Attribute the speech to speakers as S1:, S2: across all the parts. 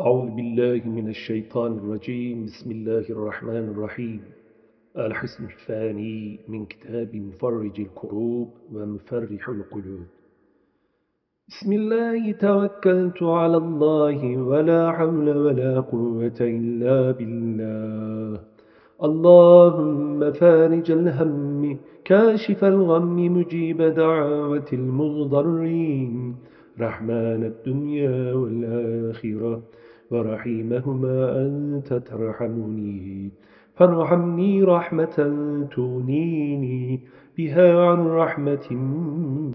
S1: أعوذ بالله من الشيطان الرجيم. بسم الله الرحمن الرحيم. الحسن الثاني من كتاب مفرج الكروب ومفرح القلوب. بسم الله توكلت على الله ولا حول ولا قوة إلا بالله. اللهم فارج الهم كاشف الغم مجيب دعوة المضطرين. رحمن الدنيا والآخرة. ورحيمهما أنت ترحمني فارحمني رحمة تونيني بها عن رحمة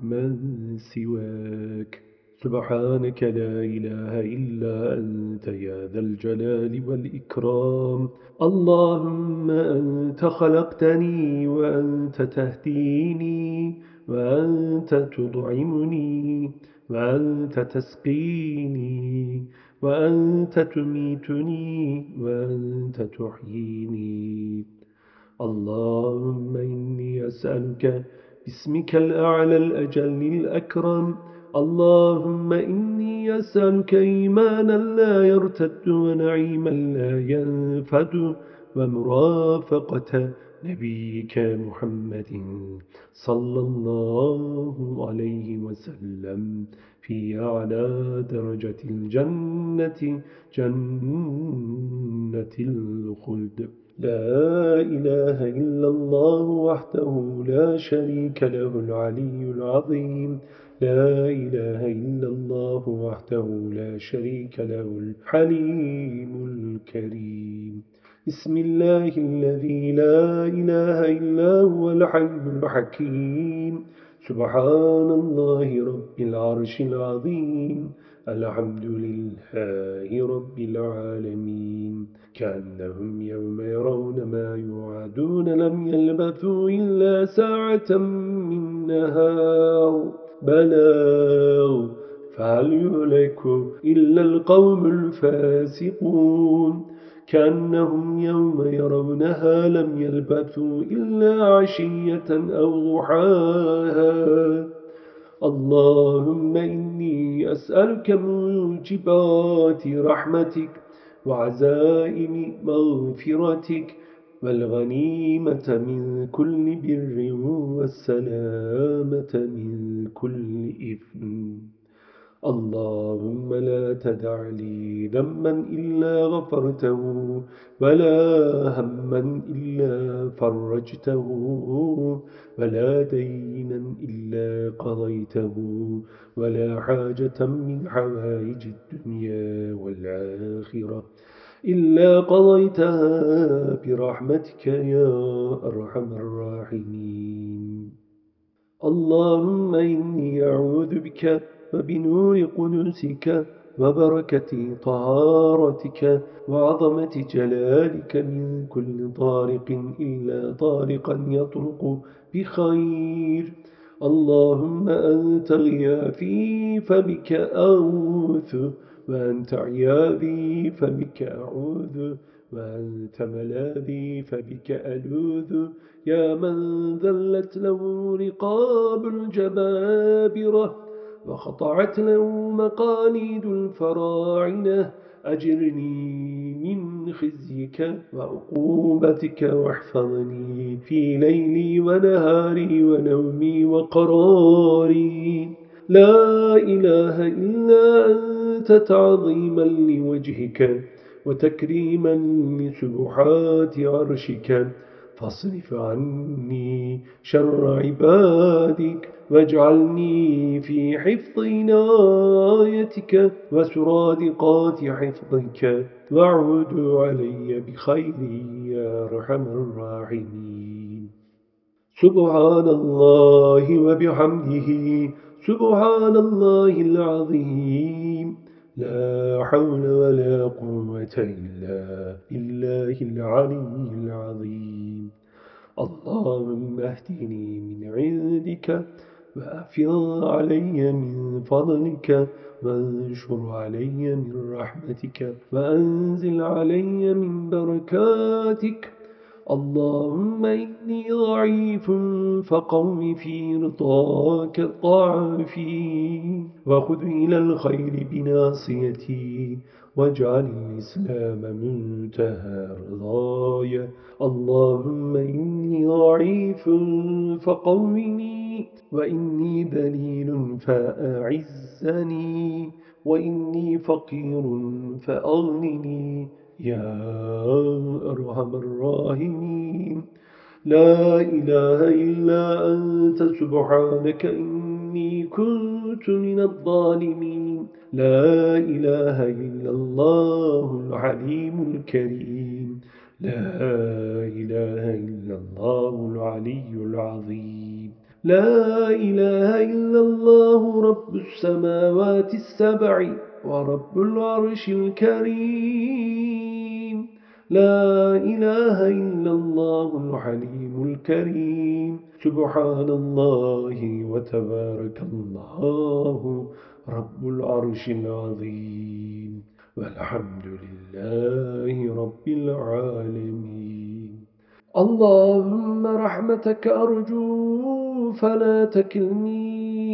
S1: من سواك. سبحانك لا إله إلا أنت يا ذا الجلال والإكرام. اللهم أنت خلقتني وأنت تهديني وأنت تطعمني وأنت تسقيني وأنت تميتني وأنت تحييني. اللهم إني أسألك باسمك الأعلى الأجل الأكرم. اللهم إني أسألك إيمانا لا يرتد ونعيما لا ينفد ومرافقة نبيك محمد صلى الله عليه وسلم. في أعلى درجة الجنة جنة الخلد. لا إله إلا الله وحده لا شريك له العلي العظيم. لا إله إلا الله وحده لا شريك له الحليم الكريم. بسم الله الذي لا إله إلا هو الحي الحكيم. سبحان الله رب العرش العظيم الحمد لله رب العالمين. كأنهم يوم يرون ما يوعدون لم يلبثوا إلا ساعة من نهار. بلاغ فهل يهلك إلا القوم الفاسقون؟ كأنهم يوم يرونها لم يلبثوا إلا عشية أو ضحاها. اللهم إني أسألك موجبات رحمتك وعزائم مغفرتك والغنيمة من كل بر والسلامة من كل إثم. اللهم لا تدع لي ذنبا إلا غفرته ولا هما إلا فرجته ولا دينا إلا قضيته ولا حاجة من حوائج الدنيا والآخرة إلا قضيتها برحمتك يا أرحم الراحمين. اللهم إني أعوذ بك وبنور قدسك وبركة طهارتك وعظمة جلالك من كل طارق إلا طارقا يطرق بخير. اللهم أنت غياثي فبك أغوث وأنت عياذي فبك أعوذ وأنت ملاذي فبك ألوذ. يا من ذلت له رقاب الجبابرة وخطعت له مقاليد الفراعنة. أجرني من خزيك وعقوبتك واحفظني في ليلي ونهاري ونومي وقراري. لا إله إلا أنت تعظيما لوجهك وتكريما لسبحات عرشك. فاصرف عني شر عبادك واجعلني في حفظ عنايتك وسرادقات حفظك واعود علي بخير يا أرحم الراحمين. سبحان الله وبحمده سبحان الله العظيم. لا حول ولا قوة إلا بالله العلي العظيم. اللهم اهدني من عندك وأفض علي من فضلك وانشر علي من رحمتك وأنزل علي من بركاتك. اللهم إني ضعيف فقوم في رضاك الضعفين وخذ إلى الخير بناصيتي واجعل الإسلام منتهى رضايا اللهم إني ضعيف فقومني وإني ذليل فأعزني وإني فقير فأغنني. يا أرحم الراحمين. لا إله إلا أنت سبحانك إني كنت من الظالمين. لا إله إلا الله العليم الكريم. لا إله إلا الله العلي العظيم. لا إله إلا الله رب السماوات السبع. ورب العرش الكريم. لا إله إلا الله الحليم الكريم. سبحان الله وتبارك الله رب العرش العظيم. والحمد لله رب العالمين. اللهم رحمتك أرجو فلا تكلني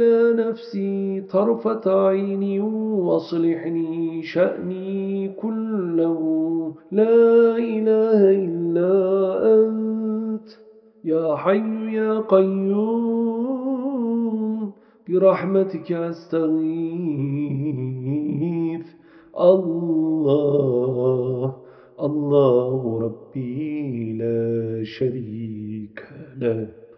S1: إلى نفسي طرفة عيني وأصلحني شأني كله. لا إله إلا أنت يا حي يا قيوم. برحمتك أستغيث. الله الله ربي لا شريك له.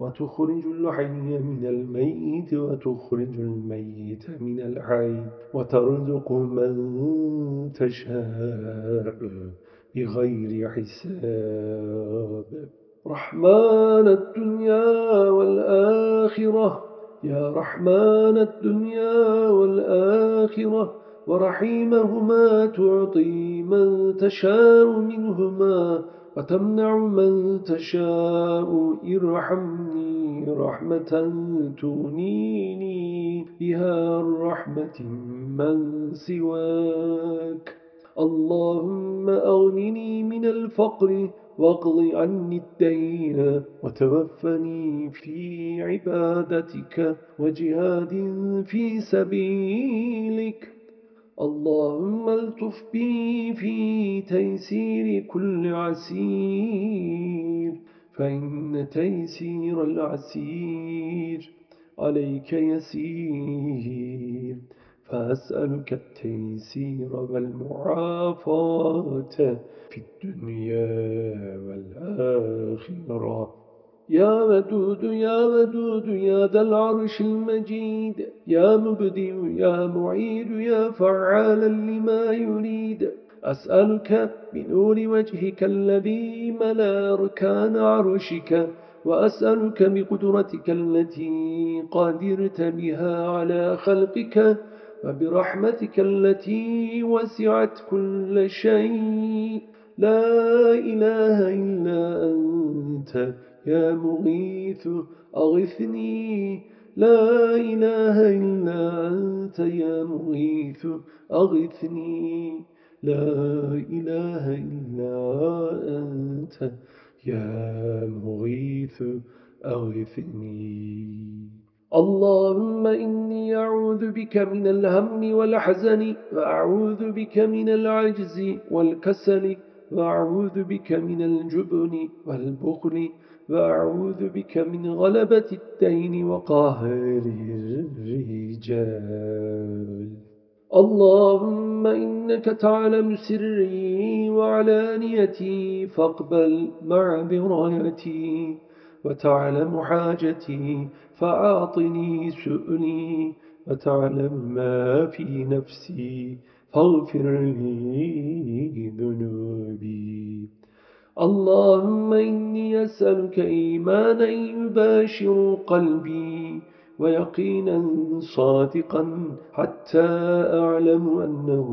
S1: وتخرج الحي من الميت وتخرج الميت من الحي وترزق من تشاء بغير حساب. رحمن الدنيا والآخرة يا رحمن الدنيا والآخرة ورحيمهما تعطي من تشاء منهما. وتمنع من تشاء ارحمني رحمة تغنيني بها الرحمة من سواك اللهم أغنني من الفقر واقض عني الدين وتوفني في عبادتك وجهاد في سبيلك اللهم التف بي في تيسير كل عسير فإن تيسير العسير عليك يسير. فأسألك التيسير والمعافاة في الدنيا والآخرة. يا ودود يا ودود يا ذا العرش المجيد يا مبدئ يا معيد يا فعالا لما يريد. أسألك بنور وجهك الذي ملأ أركان عرشك وأسألك بقدرتك التي قادرت بها على خلقك وبرحمتك التي وسعت كل شيء. لا إله إلا أنت. يا مغيث أغثني. لا إله إلا أنت يا مغيث أغثني. لا إله إلا أنت يا مغيث أغثني. اللهم إني أعوذ بك من الهم والحزن وأعوذ بك من العجز والكسل وأعوذ بك من الجبن والبخل. وأعوذ بك من غلبة الدين وقهر الرجال. اللهم إنك تعلم سري وعلانيتي فاقبل مع برايتي وتعلم حاجتي فأعطني سؤلي وتعلم ما في نفسي فاغفر لي ذنوبي. اللهم إني أسألك إيمانا يباشر قلبي ويقينا صادقا حتى أعلم أنه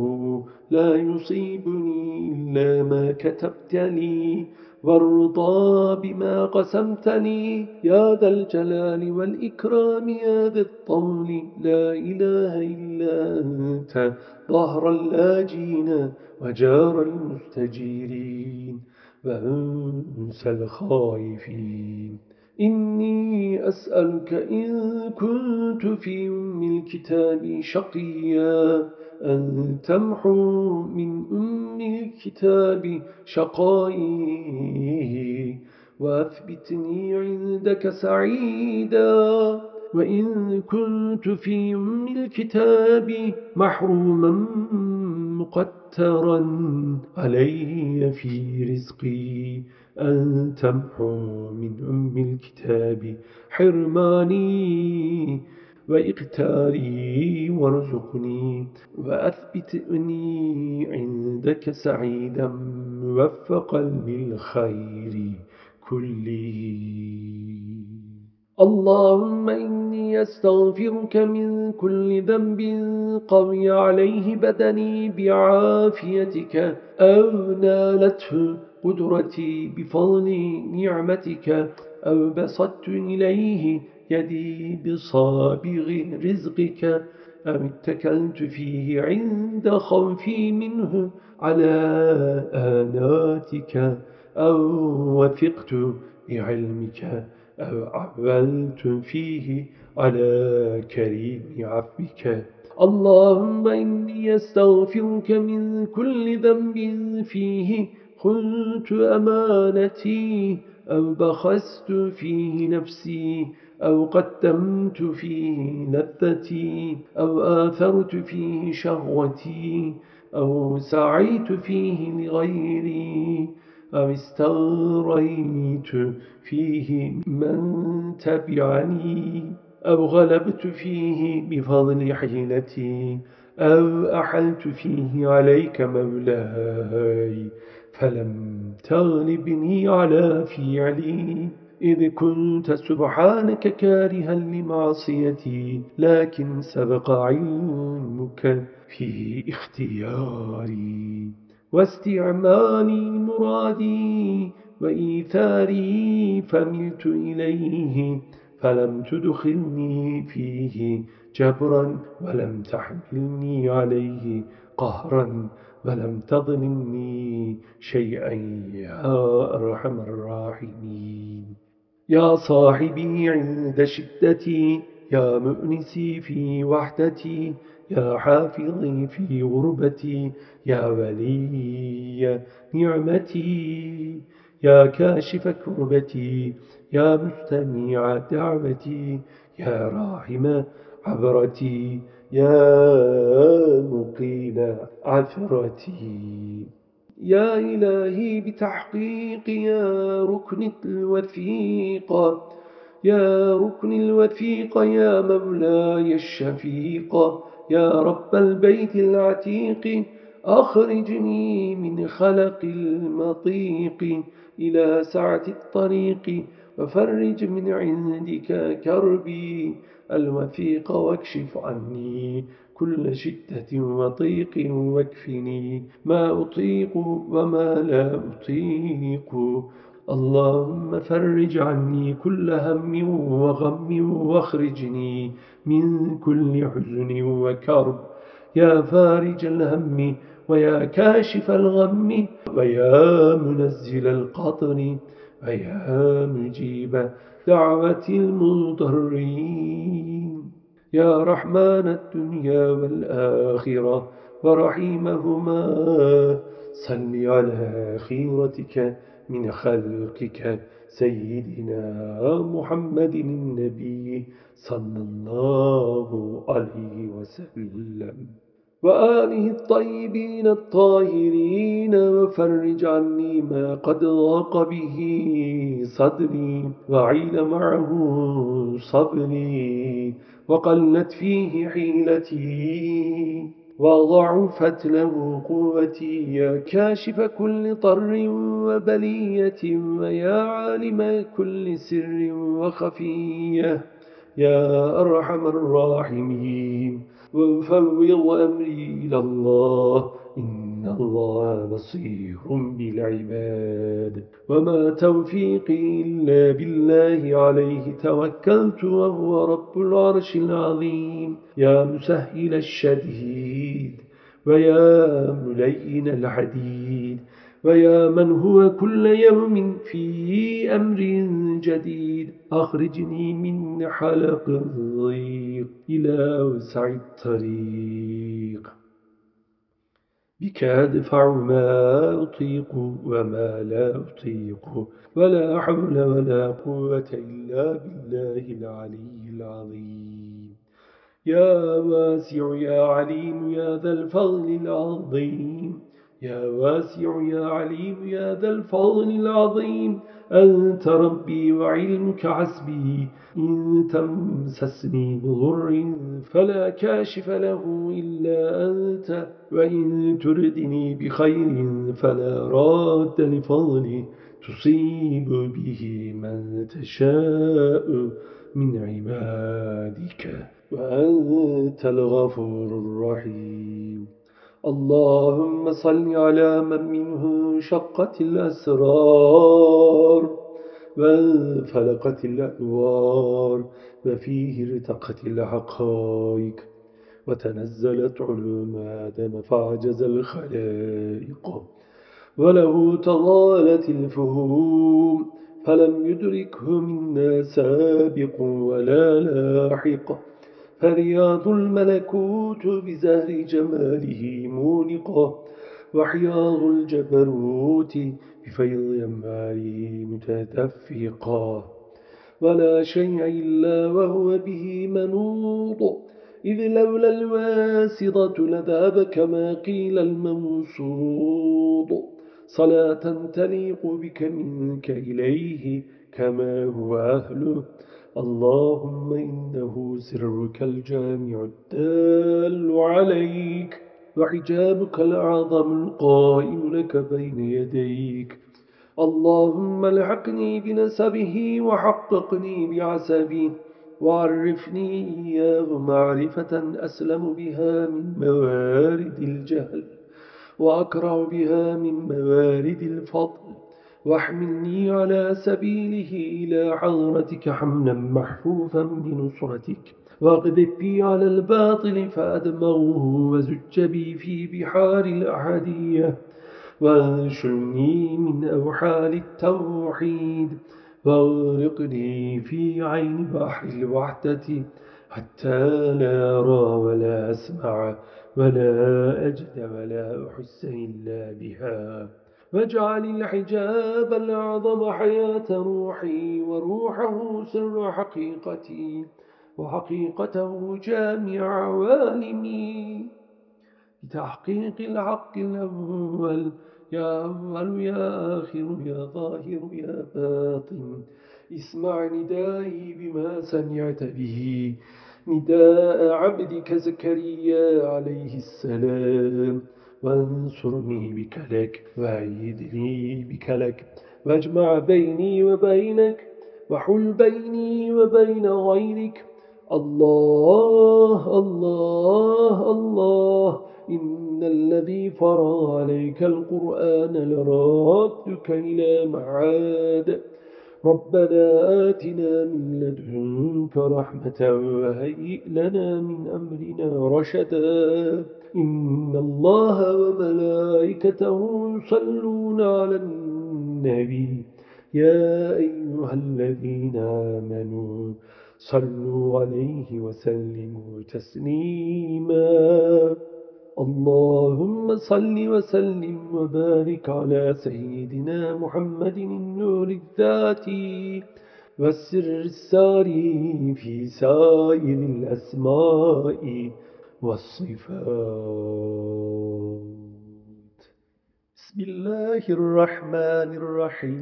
S1: لا يصيبني إلا ما كتبت لي والرضا بما قسمت لي. يا ذا الجلال والإكرام يا ذا الطول لا إله إلا أنت ظهر اللاجين وجار المستجيرين وأنسى الخائفين إني أسألك إن كنت في أم الكتاب شقيا أن تمحو من أم الكتاب شقائي وأثبتني عندك سعيدا. وإن كنت في أم الكتاب محروما مقترا علي في رزقي أن تمحو من أم الكتاب حرماني وإقتاري وارزقني وأثبتني عندك سعيدا موفقا للخير كله. اللهم إني أستغفرك من كل ذنب قوي عليه بدني بعافيتك أو نالته قدرتي بفضل نعمتك أو بسطت إليه يدي بصابغ رزقك أو اتكلت فيه عند خوفي منه على آناتك أو وثقت بعلمك أو عملت فيه على كريم عفوك؟ اللهم إني أستغفرك من كل ذنب فيه. خنت أمانتي أو بخست فيه نفسي أو قدمت فيه لذتي أو آثرت فيه شهوتي أو سعيت فيه لغيري. أو استغريت فيه من تبعني أو غلبت فيه بفضل حيلتي أو أحلت فيه عليك مولاي فلم تغلبني على فعلي إذ كنت سبحانك كارها لمعصيتي لكن سبق علمك في اختياري واستعمالي مرادي وإيثاري فملت إليه فلم تدخلني فيه جبرا ولم تحملني عليه قهرا ولم تظلمني شيئا يا أرحم الراحمين. يا صاحبي عند شدتي يا مؤنسي في وحدتي يا حافظي في غربتي يا ولي نعمتي يا كاشف كربتي يا مستميع دعوتي يا راحم عبرتي يا مقيل عثرتي. يا إلهي بتحقيق يا ركن الوثيق يا ركن الوثيق يا مولاي الشفيق. يا رب البيت العتيق أخرجني من خلق المطيق إلى سعة الطريق وفرج من عندك كربي الوثيق واكشف عني كل شدة وطيق واكفني ما أطيق وما لا أطيق. اللهم فرج عني كل هم وغم واخرجني من كل حزن وكرب. يا فارج الهم ويا كاشف الغم ويا منزل القطر ويا مجيب دعوة المضطرين. يا رحمن الدنيا والآخرة ورحيمهما صل على خيرتك من خلقك سيدنا محمد النبي صلى الله عليه وسلم. وآله الطيبين الطاهرين وفرج عني ما قد ضاق به صدري وعيل معه صبري وقلت فيه حيلتي. وضعفت له قوتي يا كاشف كل طر وبلية ويا عالم كل سر وخفية يا أرحم الراحمين وأفوض أمري إلى الله إن الله بصير بالعباد وما توفيقي إلا بالله عليه توكلت وهو رب العرش العظيم يا مسهل الشديد ويا ملين الحديد ويا من هو كل يوم في أمر جديد. أخرجني من حلق الضيق إلى وسع الطريق. بك أدفع ما أطيق وما لا أطيق ولا حول ولا قوة إلا بالله العلي العظيم. يا واسع يا عليم يا ذا الفضل العظيم. يا واسع يا عليم يا ذا الفضل العظيم. أنت ربي وعلمك حسبي. إن تمسسني بضر فلا كاشف له إلا أنت. وإن تردني بخير فلا راد لفضلي تصيب به من تشاء من عبادك. وأنت الغفور الرحيم. اللهم صل على من منه شقت الأسرار وانفلقت الأنوار وفيه ارتقت الحقائق. وتنزلت علوم آدم فعجز الخلائق. وله تضالت الفهوم فلم يدركه منا سابق ولا لاحق. فرياض الملكوت بزهر جماله مونقا وحياض الجبروت بفيض أماره متدفقا ولا شيء إلا وهو به منوط إذ لولا الواسطة لذاب كما قيل المنصوط صلاة تليق بك منك إليه كما هو أهله اللهم إنه سرك الجامع الدال عليك وحجابك الأعظم القائم لك بين يديك. اللهم لحقني بنسبه وحققني بعسبه وعرفني إياه معرفة أسلم بها من موارد الجهل. وأكرع بها من موارد الفضل. واحملني على سبيله إلى حضرتك حملا محفوفا بنصرتك. واغذب بي على الباطل فأدمغه وزج بي في بحار الأحدية. وأنشرني من أوحال التوحيد. وأغرقني في عين بحر الوحدة حتى لا أرى ولا أسمع ولا أجد ولا أحس إلا بها. واجعل الحجاب الأعظم حياة روحي وروحه سر حقيقتي وحقيقته جامع عوالمي. بتحقيق الحق الأول يا أول يا آخر يا ظاهر يا باطن. اسمع ندائي بما سمعت به. نداء عبدك زكريا عليه السلام. وانصرني بك لك وعيدني بك لك واجمع بيني وبينك وحل بيني وبين غيرك. الله الله الله إن الذي فرى عليك القرآن لرادك إلى معاد. ربنا آتنا من لدنك رحمة وهيئ لنا من أمرنا رشدا. إن الله وملائكته يصلون على النبي. يا أيها الذين آمنوا صلوا عليه وسلموا تسليما. اللهم صل وسلم وبارك على سيدنا محمد النور الذاتي والسر الساري في سائر الأسماء. والصفات. بسم الله الرحمن الرحيم.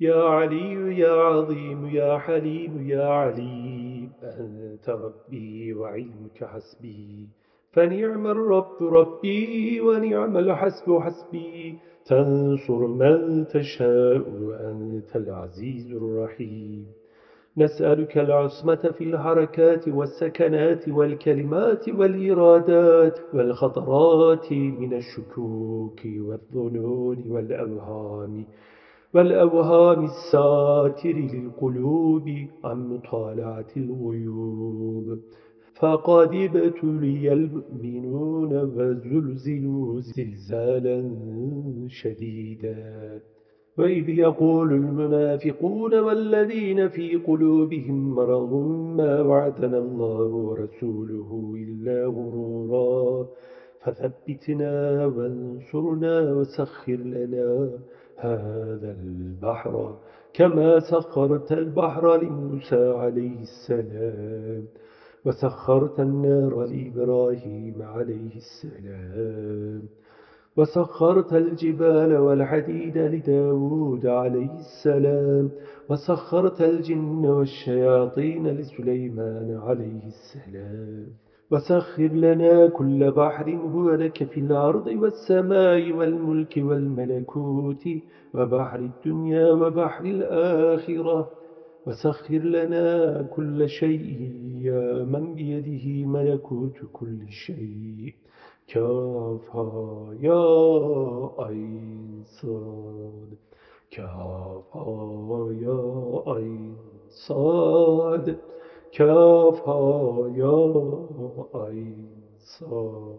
S1: يا علي يا عظيم يا حليم يا عليم. أنت ربي وعلمك حسبي. فنعم الرب ربي ونعم الحسب حسبي. تنصر من تشاء وأنت العزيز الرحيم. نسألك العصمة في الحركات والسكنات والكلمات والإرادات والخطرات من الشكوك والظنون والأوهام والأوهام الساتر للقلوب عن مطالعة الغيوب. فقد ابتلي المؤمنون وزلزلوا زلزالا شديدا. وإذ يقول المنافقون والذين في قلوبهم مرض ما وعدنا الله ورسوله إلا غرورا فثبتنا وانصرنا وسخر لنا هذا البحر كما سخرت البحر لموسى عليه السلام وسخرت النار لإبراهيم عليه السلام وسخرت الجبال والحديد لداود عليه السلام. وسخرت الجن والشياطين لسليمان عليه السلام. وسخر لنا كل بحر هو لك في الأرض والسماء والملك والملكوت وبحر الدنيا وبحر الآخرة. وسخر لنا كل شيء يا من بيده ملكوت كل شيء. عين صاد كافها يا عين صاد كافها يا صاد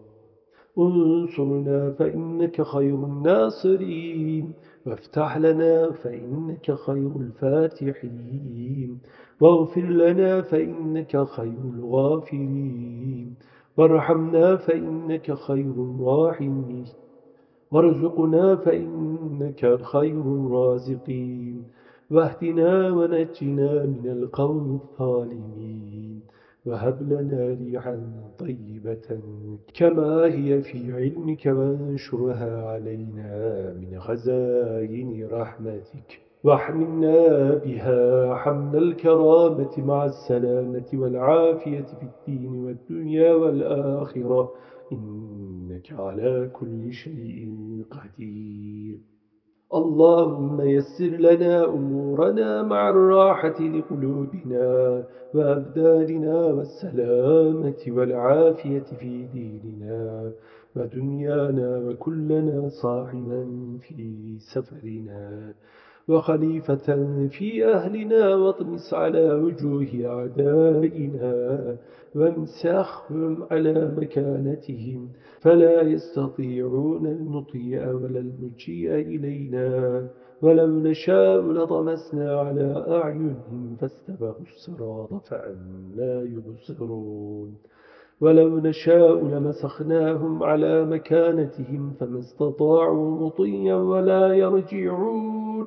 S1: انصرنا فإنك خير الناصرين وافتح لنا فإنك خير الفاتحين واغفر لنا فإنك خير الغافرين. وارحمنا فإنك خير الراحمين. وارزقنا فإنك خير الرازقين. واهدنا ونجنا من القوم الظالمين. وهب لنا ريحا طيبة كما هي في علمك وانشرها علينا من خزائن رحمتك. وأحملنا بها حمل الكرامة مع السلامة والعافية في الدين والدنيا والآخرة. إنك على كل شيء قدير. اللهم يسر لنا أمورنا مع الراحة لقلوبنا وأبدالنا والسلامة والعافية في ديننا ودنيانا وكلنا صاحبا في سفرنا. وخليفة في أهلنا واطمس على وجوه أعدائنا وامسخهم على مكانتهم. فلا يستطيعون المطيع ولا المجيء إلينا. ولو نشاء لطمسنا على أعينهم فاستبقوا الصراط فأنا يبصرون. ولو نشاء لمسخناهم على مكانتهم فما استطاعوا مطيا ولا يرجعون.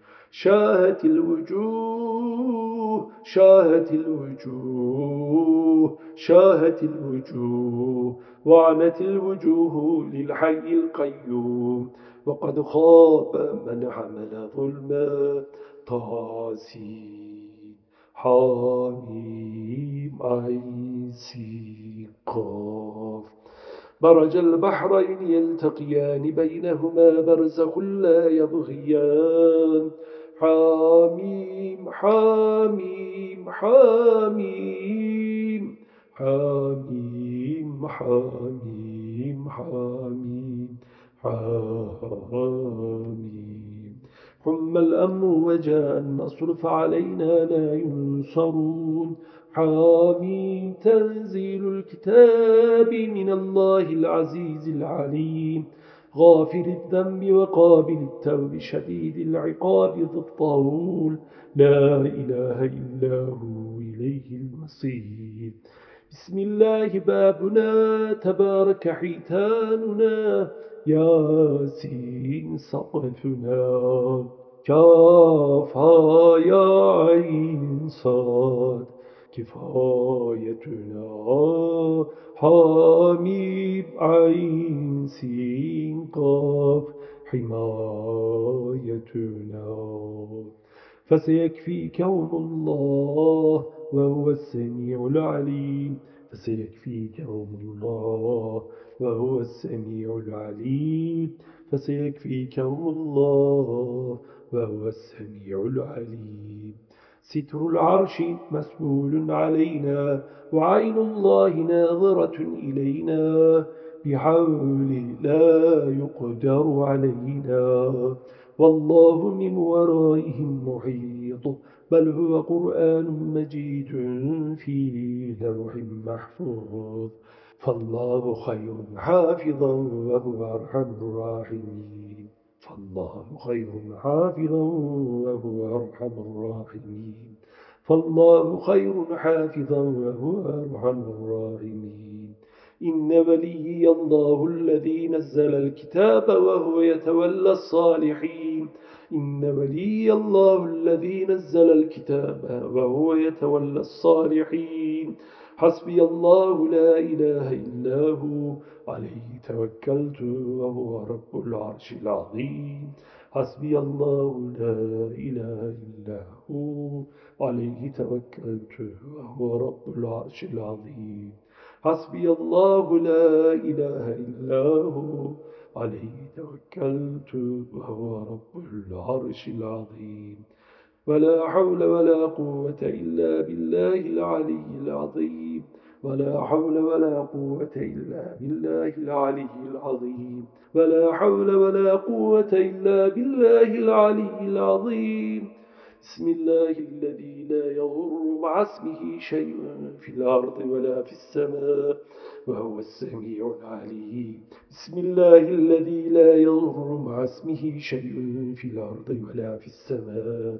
S1: شاهت الوجوه شاهت الوجوه شاهت الوجوه وعنت الوجوه للحي القيوم. وقد خاب من حمل ظلما طاسين حاميم عيسي قاف. مرج البحرين يلتقيان بينهما برزخ لا يبغيان. حاميم حاميم حاميم حاميم حاميم حاميم حاميم حم الأمر وجاء النصر فعلينا لا ينصرون. حاميم تنزيل الكتاب من الله العزيز العليم. غافر الذنب وقابل التوب شديد العقاب ذو الطول. لا إله إلا هو إليه المصير. بسم الله بابنا تبارك حيتاننا ياسين سقفنا. كافها يا عين صاد. كفايتنا. حميم عين سين قاف حمايتنا فسيكفيكهم الله وهو السميع العليم. فسيكفيكهم الله وهو السميع العليم. فسيكفيكهم الله وهو السميع العليم. ستر العرش مسؤول علينا وعين الله ناظرة إلينا. بحوله لا يقدر علينا. والله من ورائهم محيط بل هو قرآن مجيد في لوح محفوظ. فالله خير حافظا وهو أرحم الراحمين. فالله خير حافظا وهو أرحم الراحمين. فالله خير حافظا وهو أرحم الراحمين. إن ولي الله الذي نزل الكتاب وهو يتولى الصالحين. إن ولي الله الذي نزل الكتاب وهو يتولى الصالحين. حسبي الله لا إله إلا هو عليه توكلت وهو رب العرش العظيم. حسبي الله لا إله إلا هو. عليه توكلت وهو رب العرش العظيم. حسبي الله لا إله إلا هو. عليه توكلت وهو رب العرش العظيم. ولا حول ولا قوة إلا بالله العلي العظيم. ولا حول ولا قوة إلا بالله العلي العظيم. ولا حول ولا قوة إلا بالله العلي العظيم. بسم الله الذي لا يضر مع اسمه شيء في الأرض ولا في السماء وهو السميع العليم. بسم الله الذي لا يضر مع اسمه شيء في الأرض ولا في السماء